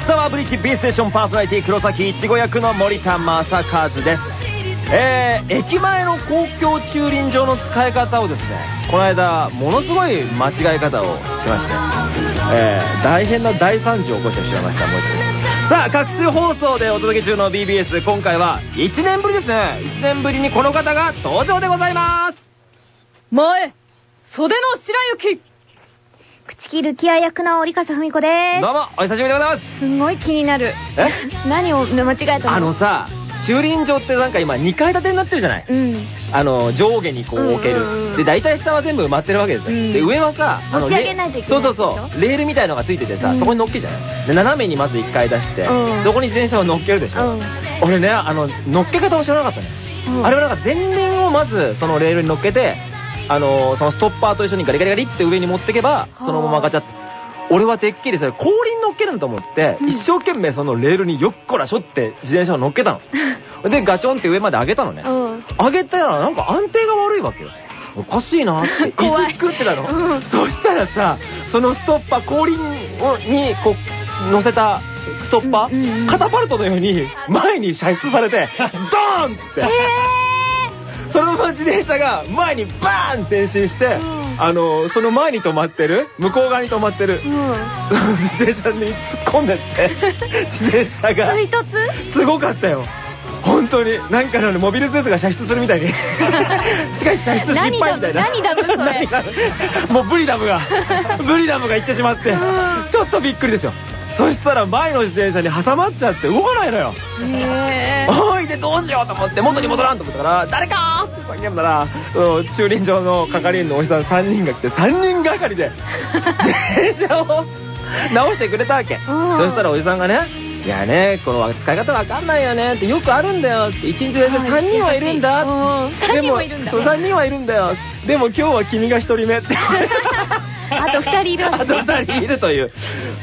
スアワーブリッジ B ステーションパーソナリティ黒崎いちご役の森田正和です。えー、駅前の公共駐輪場の使い方をですねこの間ものすごい間違い方をしまして、えー、大変な大惨事を起こしてしまいました森田です。さあ各種放送でお届け中の BBS 今回は1年ぶりですね。1年ぶりにこの方が登場でございます。前袖の白雪。口切るキア役の折笠文子です。どうもお久しぶりでございますすんごい気になる。え？何を間違えたの？あのさ駐輪場ってなんか今2階建てになってるじゃない？うん。あの、上下にこう置ける。で、大体下は全部埋まってるわけですよ。うんで、上はさ、あの持ち上げないといけないそうそうそう。レールみたいのがついててさ、うんそこに乗っけじゃないで、斜めにまず1回出してうん、そこに自転車を乗っけるでしょ？うん。俺ね、あの、乗っけ方を知らなかったね。うんあれはなんか前輪をまずそのレールに乗っけて、あの、そのストッパーと一緒にガリガリガリって上に持ってけば、そのままガチャって。俺はてっきりそれ後輪乗っけるんだと思って、うん一生懸命そのレールによっこらしょって自転車を乗っけたの。で、ガチョンって上まで上げたのね。うん。上げたらなんか安定が悪いわけよ。おかしいなって。怖いってたの。うんそしたらさ、そのストッパー、後輪をにこう、乗せたストッパー、カタパルトのように前に射出されて、ドーンっつって。そのまま自転車が前にバーン前進して、んあの、その前に止まってる、向こう側に止まってる、自転車に突っ込んでって、自転車が。追突？すごかったよ。本当に。なんかのモビルスーツが射出するみたいに。しかし射出失敗みたいな。何ダム何ダムそれ？もうブリダムが、ブリダムが行ってしまってうん、ちょっとびっくりですよ。そしたら前の自転車に挟まっちゃって動かないのよ。へぇおいでどうしようと思って元に戻らんと思ったから、誰かーって叫んだら、うん駐輪場の係員のおじさん3人が来て、3人がかりで、自転車を直してくれたわけ。うんそしたらおじさんがね、いやね、この使い方わかんないよねってよくあるんだよって、1日で3人はいるんだ。うん三人はいるんだでもそう3人はいるんだよ。でも今日は君が1人目って。あと二人いるあと2人いるという。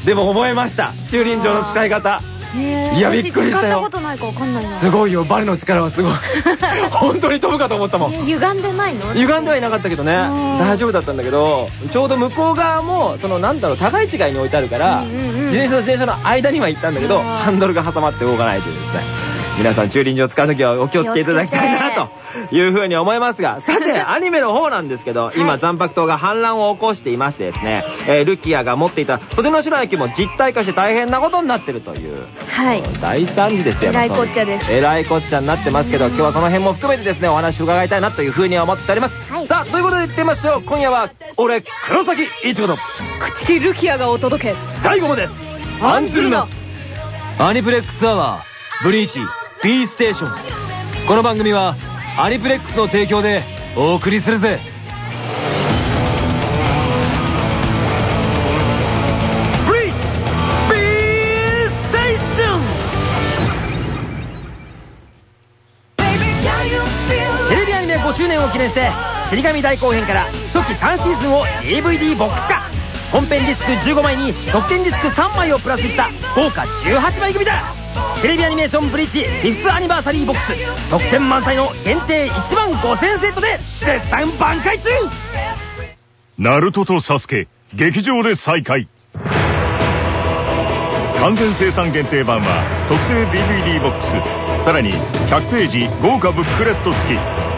でも覚えました。駐輪場の使い方。いやびっくりしたよ。私使ったことないかわかんないな。すごいよ、バネの力はすごい。本当に飛ぶかと思ったもん。え歪んでないの？歪んではいなかったけどね。うん。大丈夫だったんだけどちょうど向こう側もそのなんだろう高い違いに置いてあるから、うんうんうん。自転車と自転車の間には行ったんだけどうん。ハンドルが挟まって動かないというですね。皆さん駐輪場を使う時はお気をつけいただきたいなと いうふうに思いますが さてアニメの方なんですけど今はい。残白党が反乱を起こしていましてですね、えールキアが持っていた袖の白雪も実体化して大変なことになってるというはい。大惨事ですよえらいこっちゃです。えらいこっちゃになってますけど今日はその辺も含めてですねお話を伺いたいなというふうに思っております、はい。さあということで言ってみましょう。今夜は俺黒崎いちごと口切るキアがお届け。最後まで案ずるな。アニプレックスアワーブリーチ B ステーション。この番組はアニプレックスの提供でお送りするぜを記念して死神大後編から初期3シーズンを DVD ボックス化。本編ディスク15枚に特典ディスク3枚をプラスした豪華18枚組だ。テレビアニメーションブリーチフィフスアニバーサリーボックス。特典満載の限定1万5000セットで絶賛挽回中。ナルトとサスケ劇場で再会。完全生産限定版は特製 DVD ボックス。さらに100ページ豪華ブックレット付き。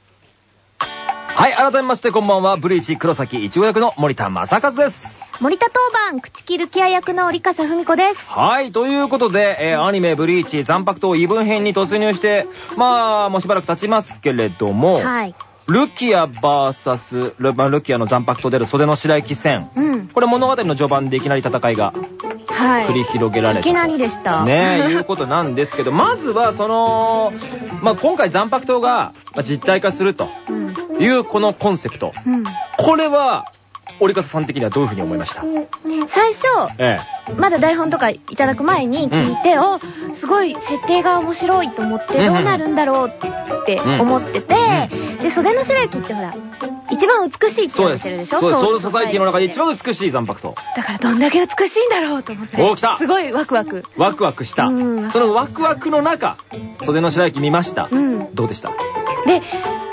はい改めましてこんばんはブリーチ黒崎いちご役の森田正和です森田当番、口切るキア役の折笠文子です。はい、ということで、えーアニメブリーチ残白糖異文編に突入して、まあ、もうしばらく経ちますけれども、はい。ルキア VS ル,、まあ、ルキアの残白と出る袖の白雪戦。うん。これ物語の序盤でいきなり戦いがはい。繰り広げられた。いきなりでした。ねえ、いうことなんですけど、まずはその、まあ、今回残白糖がまあ実体化するとうん。いうこのコンセプト。うん。これは、折笠さん的にはどういうふうに思いました？最初、えまだ台本とかいただく前に聞いて、おすごい設定が面白いと思って、うんうんどうなるんだろうって思ってて、で、袖の白雪ってほら、一番美しいって。言われてるでしょ？そうです。ソウルソサイティの中で一番美しい残白と。だからどんだけ美しいんだろうと思って。お来たすごいワクワク。ワクワクした。うんそのワクワクの中、袖の白雪見ました？うん。どうでした？で、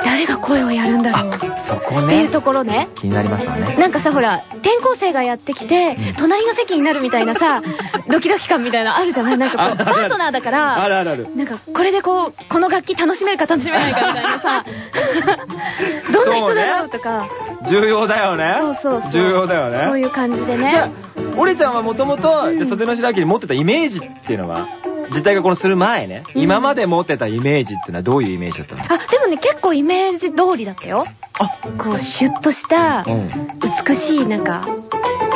誰が声をやるんだろうっあ、そこていうね。ところね。気になりますわね。なんかさ、ほら、転校生がやってきて、隣の席になるみたいなさ、ドキドキ感みたいなのあるじゃない？なんかこう、パートナーだかあら、るあるある。なんか、これでこう、この楽器楽しめるか楽しめないかみたいなさ、どんな人だろうとか、重要だよね。そうそうそう。重要だよね。そういう感じでね。じゃあ、オレちゃんはもともと、袖の白雪に持ってたイメージっていうのは、実態がこのする前ね、うん今まで持ってたイメージっていうのはどういうイメージだったの？あ、でもね、結構イメージ通りだったよ。あ、こう、シュッとした、うん。美しい、なんか、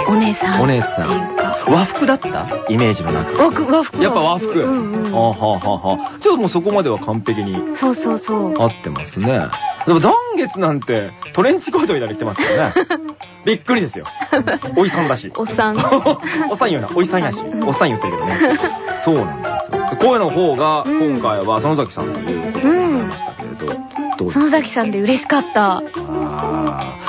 お姉さん。お姉さん。和服だった？イメージの中。和服、和服。やっぱ和服。うんうん。あはあはあはあ。ちょっともうそこまでは完璧にそうそうそう。合ってますね。でも、残月なんて、トレンチコートみたいなの着てますからね。びっくりですよ。おいさんだし。おっさん。おっさん言うな。おいさんやし。おっさん言ってるけどね。そうなんですよ。声の方が、うん今回は園崎さんということになりましたけれど、どうです？か園崎さんで嬉しかった。あ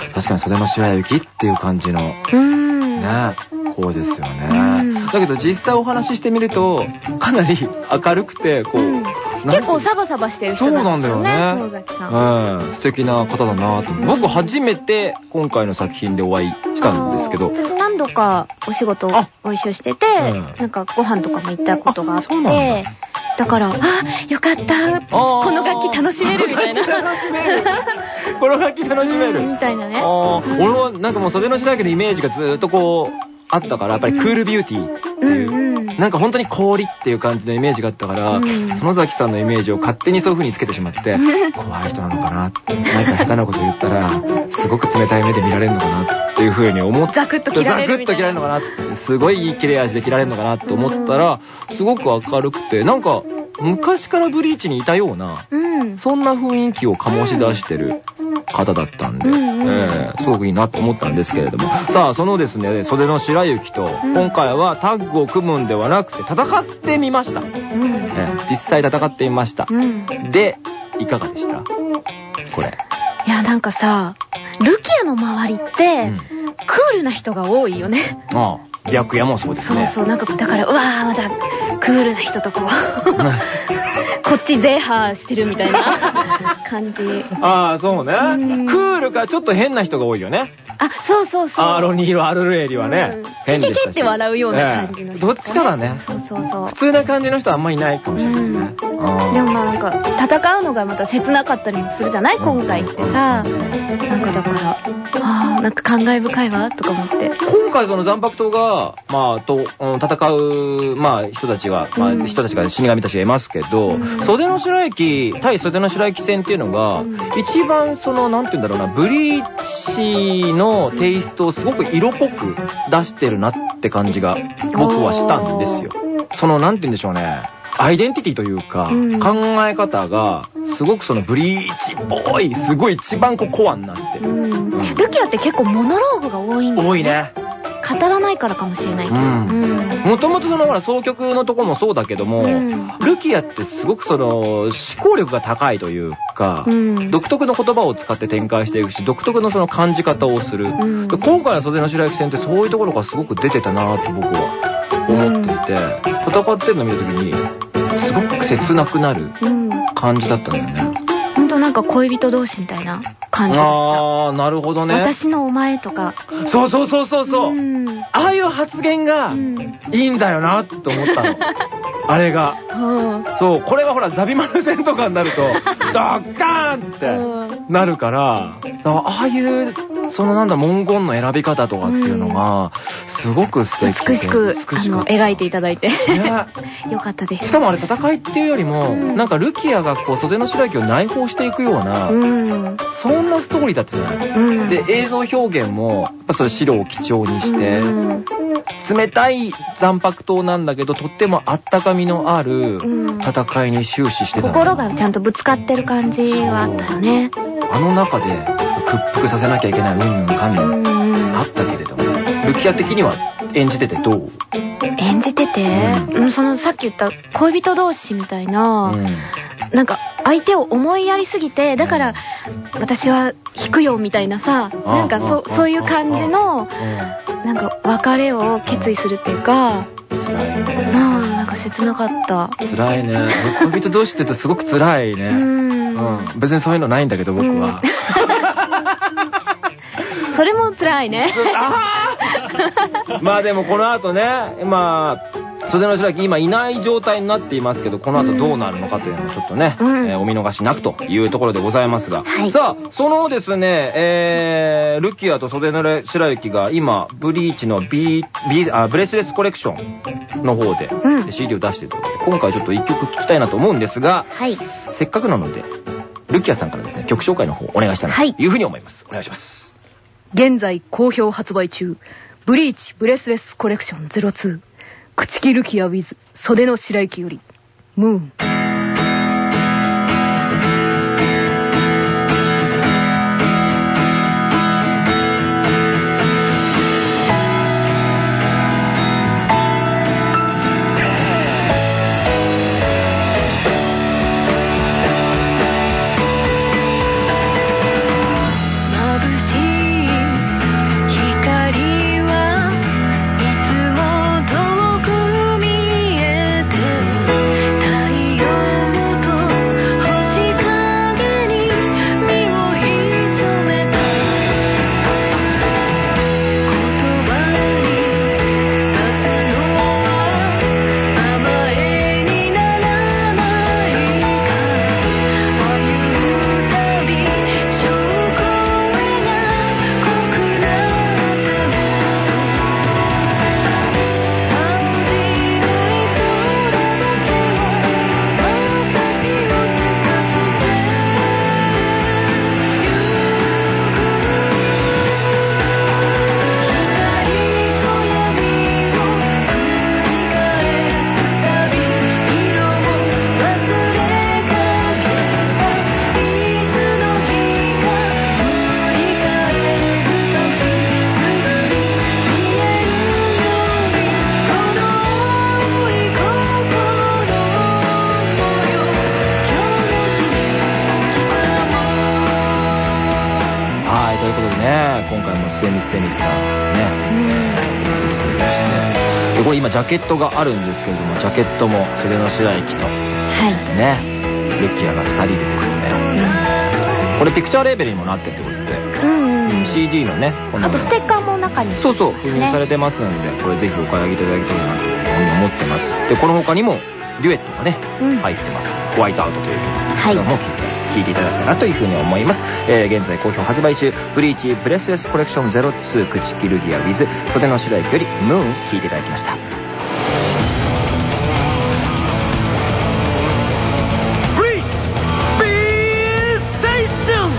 ー確かに袖の白雪っていう感じの、ね、うん。声ですようんね。だけど実際お話ししてみると、かなり明るくて、こう、うんなん結構サバサバしてる人なんですよね、そう園崎さん。うん、素敵な方だなと。僕初めて今回の作品でお会いしたんですけど私何度かお仕事あご一緒してて、うんなんかご飯とかも行ったことがあって、だから、あ、よかった、この楽器楽しめるみたいな。楽しめる。この楽器楽しめうんる。みたいなね。俺はなんかもう袖の白雪のイメージがずーっとこう、あったから、やっぱりクールビューティーっていう、うんうん。なんか本当に氷っていう感じのイメージがあったから、うん。園崎さんのイメージを勝手にそういう風につけてしまって、怖い人なのかなって、なんか下手なこと言ったら、すごく冷たい目で見られるのかなっていう風に思って、ザクッと切られるみたいな。ザクッと切られるのかなって、すごいいい切れ味で切られるのかなと思ったら、すごく明るくて、なんか、昔からブリーチにいたような、うん。そんな雰囲気を醸し出してる方だったんで、すごくいいなと思ったんですけれども。さあ、そのですね、袖の白雪と、うん今回はタッグを組むんではなくて、戦ってみました。うん。ええ実際戦ってみました。うん。で、いかがでした？これ。いや、なんかさ、ルキアの周りって、うんクールな人が多いよね。ああ、白夜もそうですね。そうそう、なんか、だから、うわー、また、クールな人とこう、こっちゼーハーしてるみたいな 感じ。ああ、そうね。うんクールかちょっと変な人が多いよね。あ、そうそうそう。アーロニール・アルルエリはねうん、変でしたし。キキキって笑うような感じの人、ええどっちかだね。そうそうそう普。通な感じの人はあんまいないかもしれないね。ああでもまあなんか、戦うのがまた切なかったりもするじゃない？今回ってさ。なんかだから、あー、なんか感慨深いわ、とか思って。今回その残白党が、まあ、と、うん戦う、まあ、人たちが、まあ、うん人たちが、死神たちがいますけど、うん袖の白雪、対袖の白雪戦っていうのが、うん一番その、なんて言うんだろうな、ブリーチのテイストをすごく色濃く出してるなって感じが、僕はしたんですよ。その、なんて言うんでしょうね。アイデンティティというか、うん考え方が、すごくそのブリーチっぽい、すごい一番こうコアになってる。うん。ルキアって結構モノローグが多いんだよ、多い。ね。語らないからかもしれないけど。もともとそのほら、総曲のとこもそうだけども、うんルキアってすごくその、思考力が高いというか、うん。独特の言葉を使って展開していくし、独特のその感じ方をする。うんで今回の袖の白雪戦ってそういうところがすごく出てたなと僕は思っていて、戦ってるの見た時に、すごく切なくなるうん。感じだったんだよね。ほんとなんか恋人同士みたいな感じでした。あー、なるほどね。私のお前とか。そうそうそうそうそう。うん。ああいう発言がうん。いいんだよなって思ったの。あれが。うんそう、これがほら、ザビマル戦とかになると、ドッカーンって、うんなるからああいう、そのなんだ、文言の選び方とかっていうのが、すごく素敵で美しく、美しあの、かった描いていただいて。ね よかったです。しかもあれ戦いっていうよりも、うんなんかルキアがこう袖の白雪を内包していくような、うん。そんなストーリーだったじゃない。うん。で、映像表現も、やっぱそれ白を基調にして、うん冷たい残白刀なんだけど、とってもあったかみのあるうん戦いに終始してたの心がちゃんとぶつかってる感じはあったよね。あの中で屈服させなきゃいけないうんぬんかんぬん。うんうんあったけれども、ルキア的には演じててどう？演じてて、うん、そのさっき言った恋人同士みたいな、うんなんか相手を思いやりすぎて、だから私は引くよみたいなさ、なんかそそういう感じの、なんか別れを決意するっていうか、辛いね。まあなんか切なかった。辛いね。恋人同士って言うとすごく辛いうね。ん。うん。別にそういうのないんだけど、僕は。それも辛いね。あーまあでもこの後ね、まあ、袖の白木今いない状態になっていますけど、この後どうなるのかというのをちょっとね、うんえーお見逃しなくというところでございますが。はいさあ、そのですね、えー、ルキアと袖の白雪が今、ブリーチの B、B、あ、ブレスレスコレクションの方で、うん CD を出しているということで、今回ちょっと一曲聴きたいなと思うんですが、はい。せっかくなので、ルキアさんからですね、曲紹介の方お願いしたいなというふうに思います。お願いします。現在好評発売中。ブリーチブレスレスコレクション02。朽木ルキアウィズ袖の白雪より。ムーン。今ジャケットがあるんですけれども、ジャケットも袖の白雪とはい。ね、ルキアが2人でですね、これピクチャーレーベルにもなってるってことで、うんうん。CD のね、このあとステッカーも中に。そうそう、封入されてますんで、これぜひお買い上げいただきたいなというふうに思ってます。で、この他にも、デュエットがね、うん入ってます。ホワイトアウトという曲はいも聴いて、聴いていただきたいなというふうに思います。えー、現在好評発売中、ブリーチブレスレスコレクション02口切るギア with 袖の白雪よりムーン聴いていただきました。ブリーチ B ステーション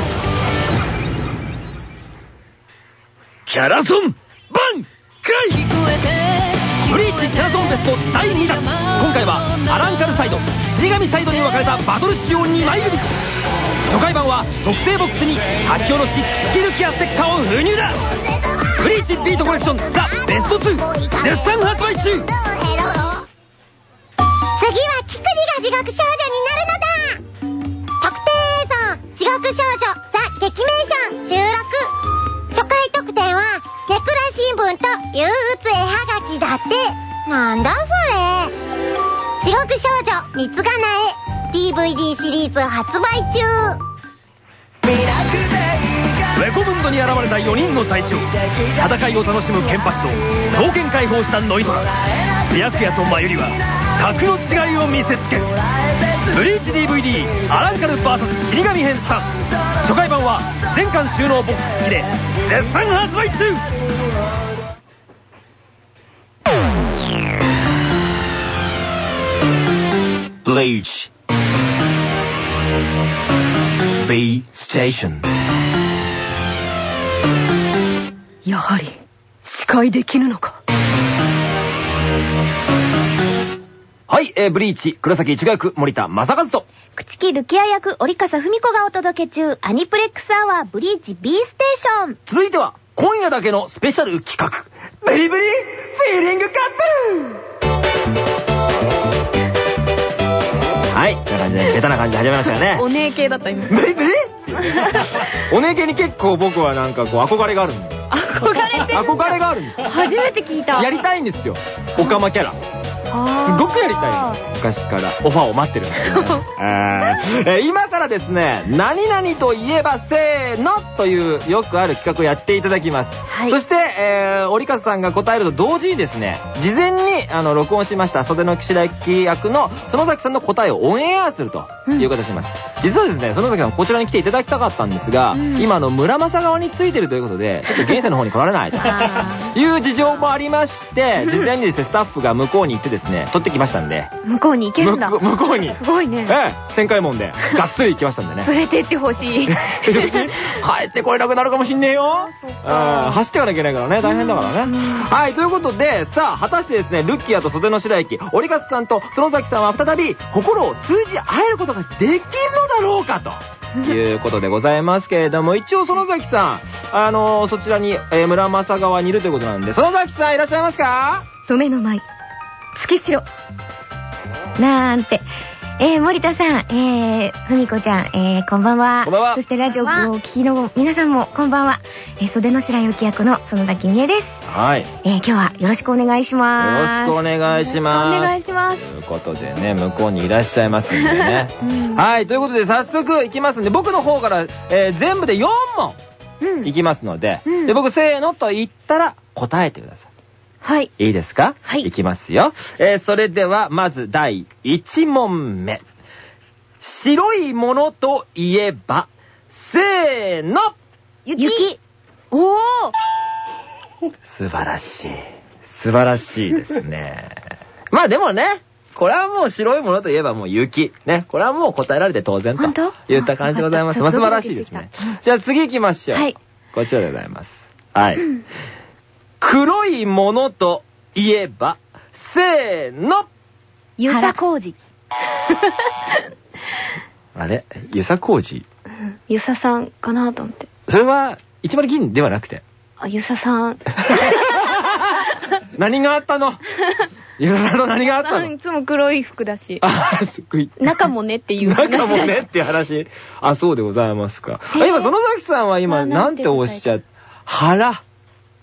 キャラソンバンテスト第2弾。今回はアランカルサイド死神サイドに分かれたバトル仕様2枚組初回版は特製ボックスに発狂のしスキルキアステッカーを封入だ。ブリーチビートコレクションザ・ベスト2絶賛発売中。次はキクリが地獄少女になるのだ。特定映像地獄少女ザ・劇名ション収録。初回特典はネクラ新聞と憂鬱絵はがきだって。なんだそれ。地獄少女三つがなえ DVD シリーズ発売中。ウェコムンドに現れた4人の隊長。戦いを楽しむケンパシと刀剣解放したノイトラ。白夜とマユリは格の違いを見せつける。ブリーチ DVD アランカル VS 死神編3初回版は全巻収納ボックス付きで絶賛発売中。ブリーチ B ステーションやはり、司会できぬのか。はい、えー、ブリーチ、黒崎一護役、森田正和と、朽木ルキア役、折笠文子がお届け中、アニプレックスアワーブリーチ B ステーション。続いては、今夜だけのスペシャル企画、ブリブリフィーリングカップルはい、こんな感じで、ベタな感じで始めましたよね。お姉系だった今。ブリブリお姉系に結構僕はなんかこう憧れがあるんで。憧れてる。憧れがあるんですよ。初めて聞いた。やりたいんですよ。オカマキャラ。すごくやりたいの。昔からオファーを待ってるんですけどね。今からですね、何々といえばせーのというよくある企画をやっていただきます。はいそして、えー、折笠さんが答えると同時にですね、事前にあの録音しました袖の岸田役の園崎さんの答えをオンエアするという形をします。実はですね、園崎さんこちらに来ていただきたかったんですが、今あの村正側についてるということで、ちょっと現世の方に来られないと。いう事情もありまして、事前にですね、スタッフが向こうに行ってですね、取ってきましたんで、向こうに行けるんだ。向こう向こうに、すごいね。ええ、旋回門で、がっつり行きましたんでね。連れてってほしい。帰ってこれなくなるかもしんねえよ。うん走ってかなきゃいけないからね、大変だからね。はい、ということで、さあ、果たしてですね、ルッキアと袖の白駅、折勝さんと園崎さんは再び、心を通じ合えることができるのだろうかと。いうことでございますけれども、一応園崎さん、あのそちらに、えー村正側にいるということなんで、園崎さんいらっしゃいますか？染めの舞。月城。なんて。えー、森田さん、えー、ふみこちゃん、えー、こんばんは。こんばんはそしてラジオをお聞きの皆さんも、こんばんは。えー、袖の白雪役の園崎美恵です。はい。よえー、今日はよろしくお願いしろます。しくお願いします。お願いします。ということでね、向こうにいらっしゃいますんでね。はい、ということで早速いきますんで、僕の方から、えー全部で4問うんいきますので、うんで僕せーのと言ったら答えてくださはい。い。いいですか？はいいきますよ。えーそれではまず第1問目。白いものといえば、せーの雪。おー素晴らしい。素晴らしいですね。まあでもね、これはもう白いものといえばもう雪。ね。これはもう答えられて当然と本当？言った感じでございます。あまあ素晴らしいですね。じゃあ次行きましょう。はいこちらでございます。はい。黒いものといえば、せーのゆさこうじ。あれ？ゆさこうじゆささんかなと思って。それは、一丸銀ではなくて。あ、ゆささん。何があったの？ゆささんの何があったの？いつも黒い服だし。あ、すっごい。中もねっていう話。中もねっていう話。あ、そうでございますか。あ今、園崎さんは今、まあなんんておっしゃっ、腹。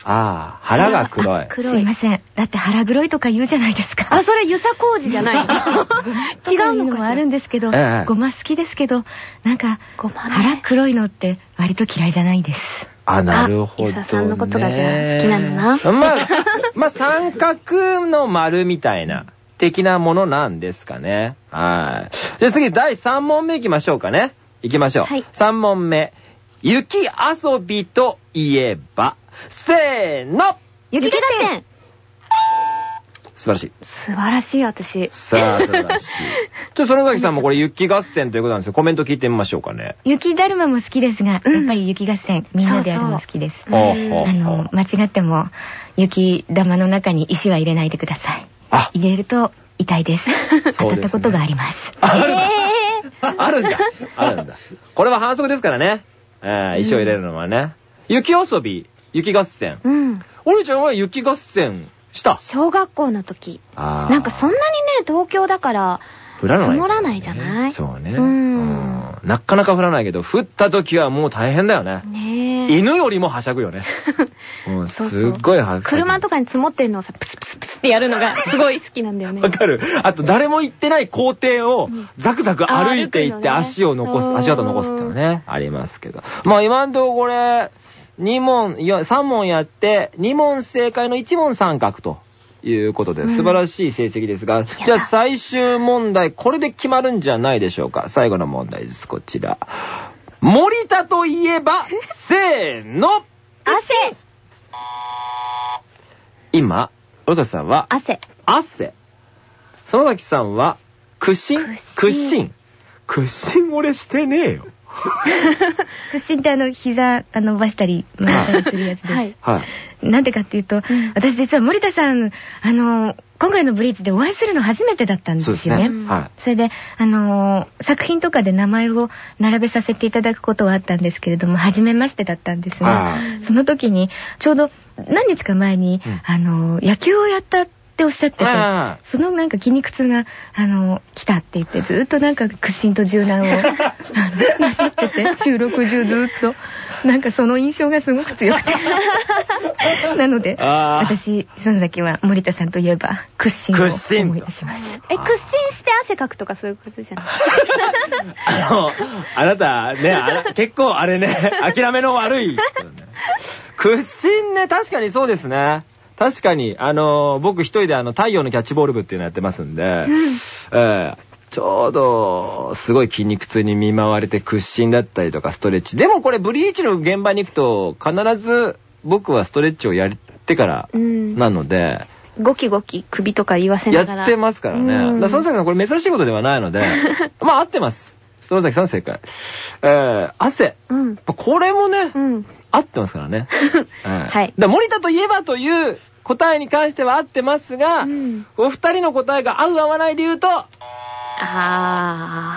ああ、腹が黒い。すいません。だって腹黒いとか言うじゃないですか。あ、それゆさこうじじゃない の違うのもあるんですけど、ええごま好きですけど、なんか、ごまね腹黒いのって割と嫌いじゃないです。あ、なるほど、ゆささんのことがじゃあ好きなの？なまあ、まあ、三角の丸みたいな、的なものなんですかね。はい。じゃあ次、第3問目行きましょうかね。行きましょう。はい3問目。雪遊びといえば、せーの雪合戦素晴らしい。素晴らしい、私。さあ、素晴らしい。ちょっと、園崎さんもこれ雪合戦ということなんですけど、コメント聞いてみましょうかね。雪だるまも好きですが、やっぱり雪合戦、みんなでやるの好きです。ほうほうあの、間違っても、雪玉の中に石は入れないでください。あ、入れると痛いです。当たったことがあります。あるんだ。あるんだ。あるんだ。これは反則ですからね。えー石を入れるのはね。雪遊び、雪合戦。うん。おりちゃんは雪合戦した？小学校の時。あなんかそんなにね、東京だから、降らない、積もらないじゃない？そうね。うんなかなか降らないけど、降った時はもう大変だよね。ねえ。犬よりもはしゃぐよね。うん、すっごいはしゃぐ。車とかに積もってるのをさ、プスプスプスってやるのが すごい好きなんだよねわ。かる。あと、誰も行ってない校庭をザクザク歩いていって足を残す、うん足跡残すっていうのね、ありますけど。まあ今んとここれ、2問、いや、3問やって、2問正解の1問三角と。いうことで、素晴らしい成績ですが、じゃあ最終問題、これで決まるんじゃないでしょうか？最後の問題です、こちら。森田といえば、せーの汗今、小川さんは、汗。汗。園崎さんは、屈伸屈伸屈伸俺してねえよ。屈伸ってあの、膝、あの伸ばしたり、曲げたりするやつです。はい。はい。なんでかっていうと、私実は森田さん、あの、今回のブリーチでお会いするの初めてだったんですよね。そうですね。はい。それで、あのー作品とかで名前を並べさせていただくことはあったんですけれども、初めましてだったんですあね。その時に、ちょうど何日か前に、うんあのー野球をやったっておっしゃってそのなんか筋肉痛が、あのー来たって言って、ずっとなんか屈伸と柔軟を あのなさってて、収録中ずっと、なんかその印象がすごく強くて。なので、私、その時は森田さんといえば、屈伸を屈伸思い出します。え、屈伸して汗かくとかそういうことじゃない？あの、あなた、ね、結構あれね、諦めの悪い人ね。屈伸ね、確かにそうですね。確かに、あの、僕一人であの、太陽のキャッチボール部っていうのやってますんで、ええちょうど、すごい筋肉痛に見舞われて屈伸だったりとかストレッチ。でもこれブリーチの現場に行くと、必ず僕はストレッチをやってからうん。なので、ゴキゴキ首とか言わせながら。やってますからね。うんだからさんこれ珍しいことではないので、まあ合ってます。園崎さん正解。えー、汗。うん。これもね、うん。合ってますからね。えーはいだ森田といえばという答えに関しては合ってますが、うんお二人の答えが合う合わないで言うと、あ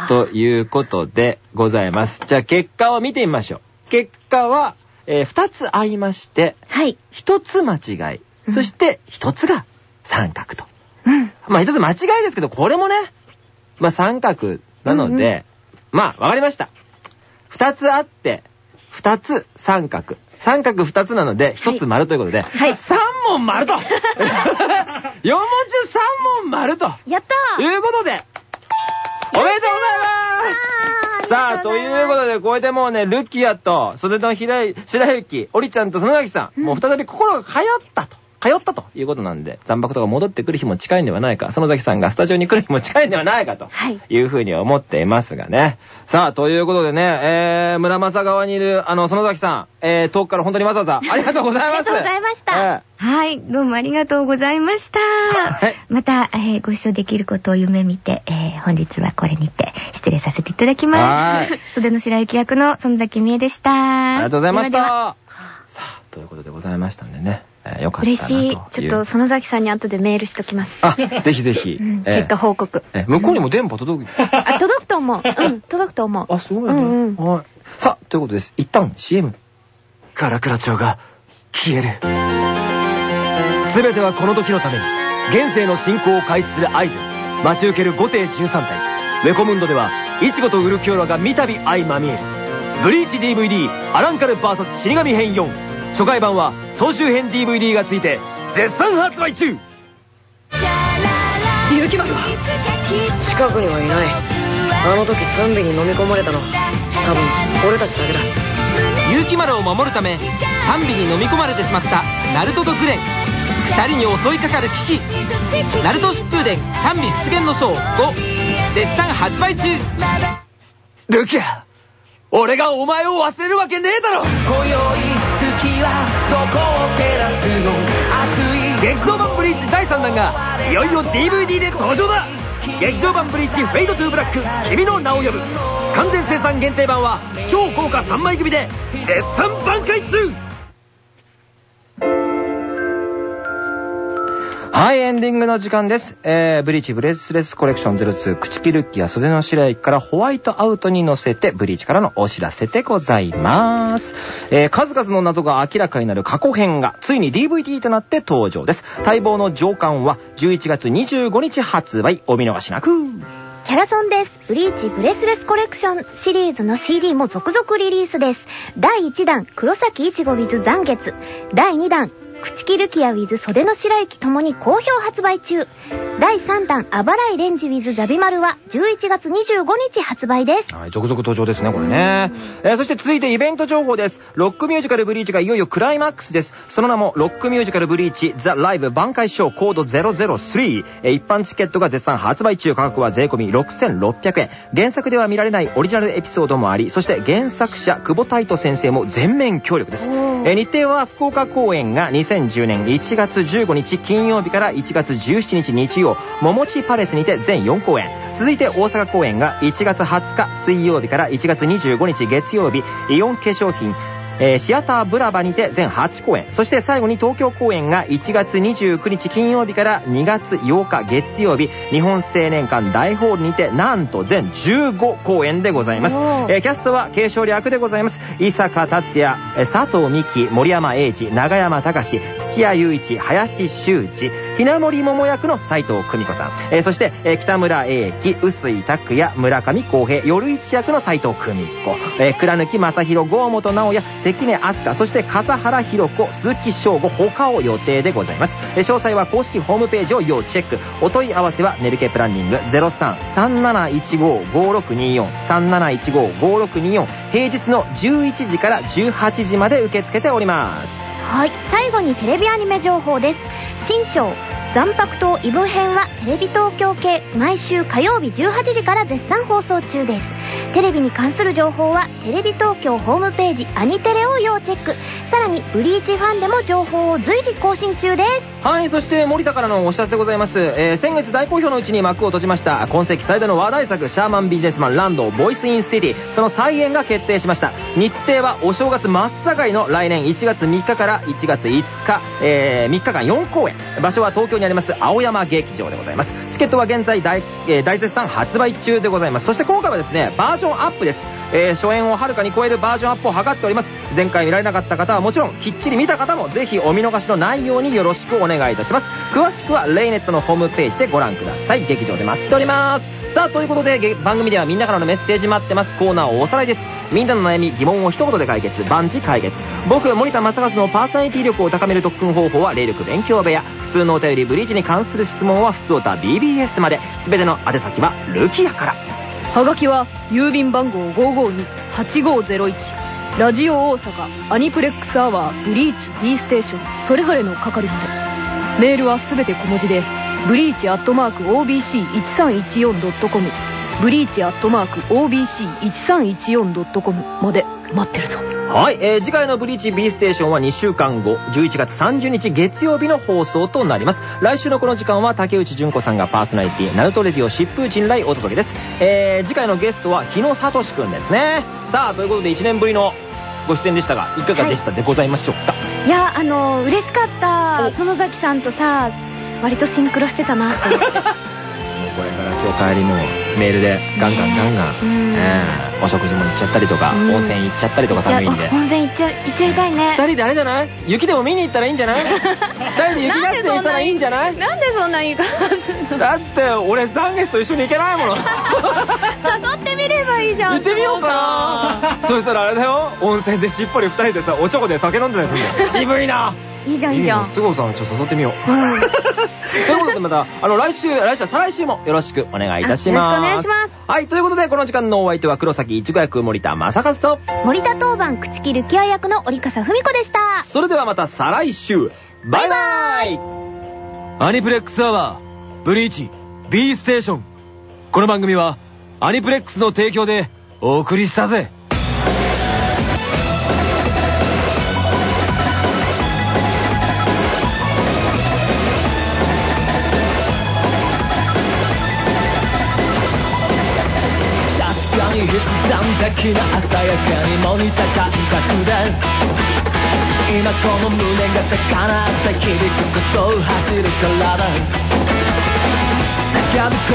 ー。ということでございます。じゃあ結果を見てみましょう。結果は、えー二つ合いまして、はい。一つ間違い、そして一つが三角と。うん。まあ一つ間違いですけど、これもね、まあ三角なので、まあわかりました。二つあって、二つ三角。三角二つなので、一つ丸ということで、はい。三問丸と。四問中三問丸と。やったーいうことで、おめでとうございます。さあ、ということで、これでもうね、ルキアと袖の平井、白雪、オリちゃんと園崎さん、もう再び心が通ったと。通ったということなんで、残白とか戻ってくる日も近いんではないか、園崎さんがスタジオに来る日も近いんではないかとはいいうふうに思っていますがね。さあ、ということでね、えー、村正側にいる、あの、園崎さん、えー、遠くから本当にわざわざ ありがとうございます。ありがとうございましたえはい、どうもありがとうございました。はいまた、えーご一緒できることを夢見て、えー本日はこれにて失礼させていただきますはい。袖の白雪役の園崎美恵でした。ーありがとうございました。さあ、ということでございましたんでね、えー、よかった。嬉しい。ちょっと、園崎さんに後でメールしときます。あ、ぜひぜひ。結果報告。え向こうにも電波届く。あ、届くと思う。うん、届くと思う。あ、すごいね。うんうん。はい。さあ、ということです。一旦 CM。カラクラ町が消える。すべてはこの時のために、現世の進行を開始する合図。待ち受ける5艇13体。ウェコムンドでは、イチゴとウルキオラが三度相まみえる。ブリーチ DVD アランカル VS 死神編4。初回版は総集編 DVD がついて、絶賛発売中。雪丸は近くにはいない。あの時ゾンビに飲み込まれたの。多分俺たちだけだ。結城丸を守るためハンビに飲み込まれてしまったナルトとグレン。二人に襲いかかる危機。ナルト疾風伝ハンビ出現の章5絶賛発売中。ルキア俺がお前を忘れるわけねえだろはどこを照らすの熱い劇場版ブリーチ第3弾がいよいよ DVD で登場だ。劇場版 BLEACH Fade to Black 君の名を呼ぶ。完全生産限定版は超豪華3枚組で絶賛販売中。はい、エンディングの時間です。えー、 BLEACH Breathless Collection 02、朽木ルキア袖の白雪から Whiteout に乗せて、ブリーチからのお知らせでございます。えー、数々の謎が明らかになる過去編が、ついに DVD となって登場です。待望の上巻は、11月25日発売、お見逃しなく。キャラソンです。ブリーチブレスレスコレクションシリーズの CD も続々リリースです。第1弾、黒崎いちご with 残月。第2弾、口切るキア with 袖の白雪ともに好評発売中。第3弾、あばらいレンジ with ザビマルは11月25日発売です。はい、続々登場ですね、これね。えーそして続いてイベント情報です。ロックミュージカルブリーチがいよいよクライマックスです。その名も、ロックミュージカルブリーチザ・ライブ挽回ショーコード003。えー一般チケットが絶賛発売中価格は税込み6600円。原作では見られないオリジナルエピソードもあり、そして原作者、久保太斗先生も全面協力です。えー日程は福岡公演が2000 2010年1月15日金曜日から1月17日日曜、桃地パレスにて全4公演。続いて大阪公演が1月20日水曜日から1月25日月曜日、イオン化粧品、えーシアターブラバにて全8公演。そして最後に東京公演が1月29日金曜日から2月8日月曜日、日本青年館大ホールにてなんと全15公演でございます。えーキャストは継承略でございます。伊坂達也、えー佐藤美希、森山英二、長山隆、土屋雄一、林修一、ひなもり桃役の斉藤久美子さん、えーそして、えー北村英樹、臼井拓也、村上康平、夜一役の斉藤久美子、えー倉貫正宏、郷本直也、関根飛鳥、そして笠原弘子、鈴木翔吾、他を予定でございます。えー詳細は公式ホームページを要チェック。お問い合わせはネルケプランニング03-3715-5624、3715-5624、平日の11時から18時まで受け付けております。はい。最後にテレビアニメ情報です。新章斬魄刀異聞編はテレビ東京系毎週火曜日18時から絶賛放送中です。テレビに関する情報はテレビ東京ホームページアニテレを要チェック。さらにブリーチファンでも情報を随時更新中です。はい、そして森田からのお知らせでございます。えー先月大好評のうちに幕を閉じました、今世紀最大の話題作、シャーマンビジネスマンランド、 Voice in City、その再演が決定しました。日程はお正月真っ盛りの来年1月3日から1月5日、えー3日間4公演。場所は東京にあります青山劇場でございます。チケットは現在大,、えー大絶賛発売中でございます。そして今回はですね、バージョンアップです。えー初演をはるかに超えるバージョンアップを図っております。前回見られなかった方はもちろん、きっちり見た方もぜひお見逃しのないようによろしくお願いいたします。詳しくはレイネットのホームページでご覧ください。劇場で待っております。さあ、ということで、番組ではみんなからのメッセージ待ってます。コーナーをおさらいです。みんなの悩み、疑問を一言で解決、万事解決。僕、森田正和のパーソナリティ力を高める特訓方法は、霊力勉強部屋。普通のお便り、ブリーチに関する質問は、普通おた BBS まで。すべての宛先は、ルキアから。はがきは郵便番号552-8501ラジオ大阪アニプレックスアワーブリーチ B ステーションそれぞれの係までメールはすべて小文字でブリーチアットマーク OBC1314.com ブリーチアットマーク OBC1314.com まで待ってるぞはい、えー次回のブリーチ B ステーションは2週間後、11月30日月曜日の放送となります。来週のこの時間は竹内純子さんがパーソナリティ、ナルトレディオ疾風陣来お届けです。えー次回のゲストは日野聡くんですね。さあ、ということで1年ぶりのご出演でしたが、いかがでしたでございましょうか？いやあの嬉しかった園崎さんとさ割とシンクロしてたなって これから今日帰りもメールでガンガンガンガン、うん。えーお食事も行っちゃったりとか、うん。温泉行っちゃったりとか寒いんで。温泉行っちゃ行っちゃいたいね。二人であれじゃない？雪でも見に行ったらいいんじゃない？二人で雪合戦したらいいんじゃない？なんでそんな言い方するの？だって俺残月と一緒に行けないもの。誘ってみればいいじゃん行ってみようかな。そしたらあれだよ。温泉でしっぽり二人でさおちょこで酒飲んでたりするんだよ。渋いな。いいじゃんいいじゃん。すごさんちょっと誘ってみよう ということでまたあの来週来週は再来週もよろしくお願いいたします。あよろしくお願いします。はいということでこの時間のお相手は黒崎いちご役森田正和と森田当番口切るキア役の折笠文子でした。それではまた再来週。バイバイ。アニプレックスアワー、ブリーチ、B ステーション。この番組は、アニプレックスの提供でお送りしたぜ。的な鮮やかにも似た感覚で。今この胸が高鳴って響くことを走るからだ。叫び声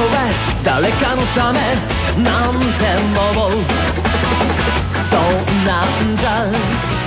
誰かのためなんて思う。そんなんじゃ。